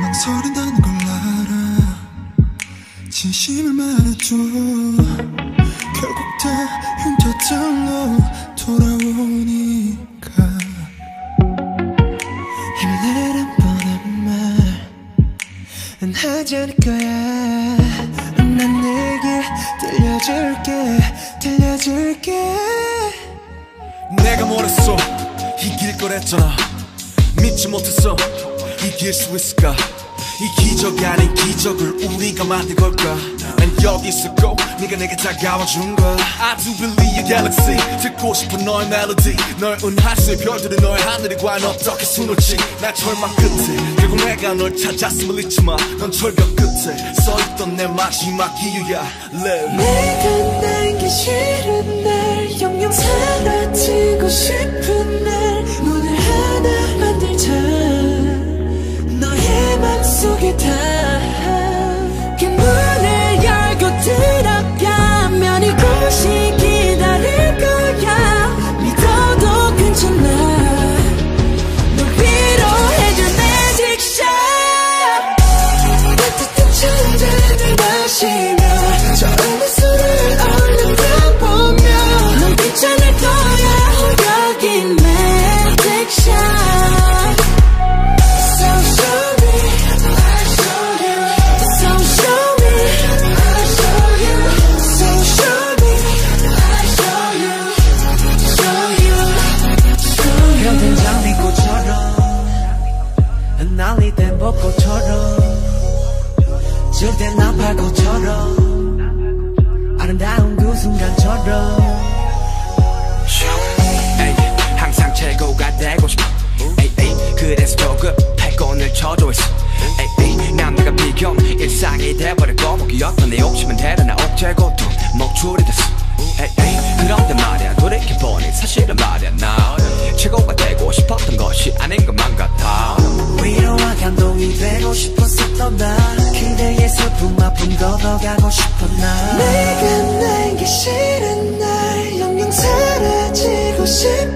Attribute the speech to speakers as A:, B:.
A: 망설인다는 걸 알아. 진심을 말해줘. 결국 다 흉터절로 돌아오니 말은 하지 않을 거야. 난 내게 들려줄게 들려줄게.
B: 내가 뭐랬어? 이길 거랬잖아. 믿지 못했어. 이길 수 있을까 이 기적 아닌 기적을 우리가 만든 걸까? 난 여기 있었고 네가 내게 다가와준 거야 I do believe your galaxy. 듣고 싶은 너의 멜로디 널 은하수의 별들이 너의 하늘이 과연 어떻게 수놓지. 나 절망 끝에 결국 내가 널 찾았음을 잊지 마넌 절벽 끝에 서있던 내 마지막 이유야. Live.
A: 내가 난게 싫은 날 영영 사라지고 싶은
C: time 난리된 벚꽃처럼 질된 나팔꽃처럼 아름다운 그 순간처럼.
D: 에이, 항상 최고가 되고 싶어. 에이, 에이, 그래서 조금 패권을 쳐줘 있어 가고 싶어 나 내가
C: 난 게 싫은 날. 영영 사라지고 싶어